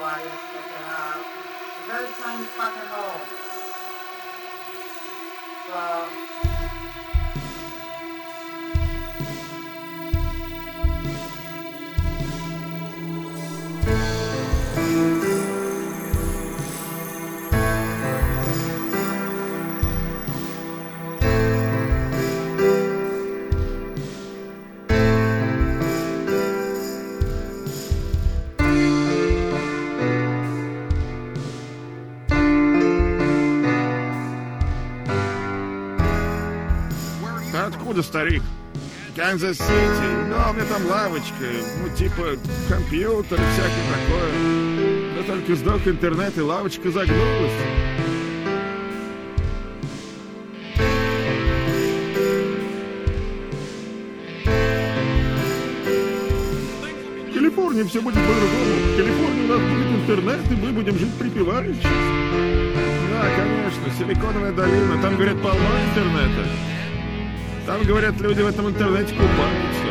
wires that there are. Very tiny fucking hole. So... thank you откуда, старик? Канзас-Сити. Ну, а у меня там лавочка. Ну, типа компьютер, всякое такое. Да только сдох интернет, и лавочка загнулась. В все будет по-другому. В Калифорнии у нас будет интернет, и мы будем жить припеваючи. Да, конечно, Силиконовая долина. Там, говорят, полно интернета. Там, говорят, люди в этом интернете купаются.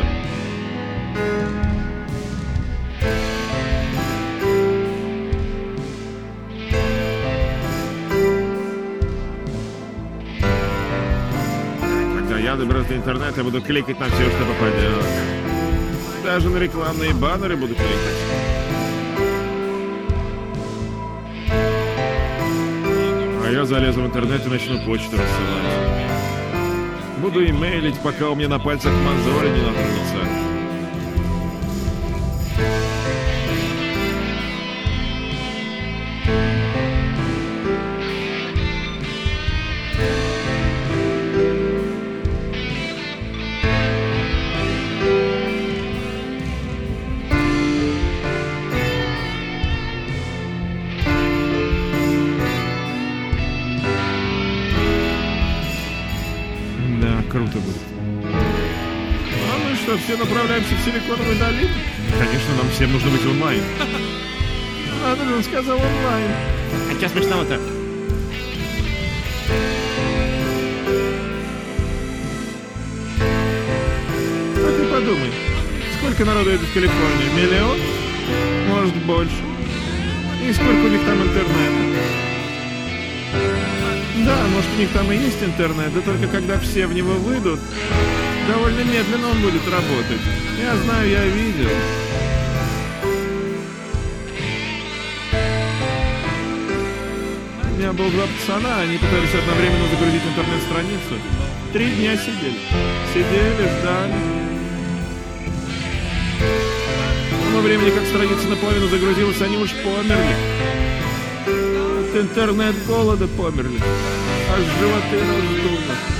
Когда я доберусь до интернета, буду кликать на все, что попадет. Даже на рекламные баннеры буду кликать. А я залезу в интернет и начну почту рассылать. Буду имейлить, пока у меня на пальцах мозоли не натрутся. Круто будет. А мы что, все направляемся в Силиконовую долину? Конечно, нам всем нужно быть онлайн. Надо же, он сказал онлайн. А что смешного-то? А ты подумай, сколько народу едет в Калифорнию? Миллион? Может, больше. И сколько у них там интернета? Них там и есть интернет, да только когда все в него выйдут, довольно медленно он будет работать. Я знаю, я видел. У меня было два пацана, они пытались одновременно загрузить интернет-страницу. Три дня сидели. Сидели, ждали. К времени, как страница наполовину загрузилась, они уж померли. От интернет-голода померли. Аж животы раздуло.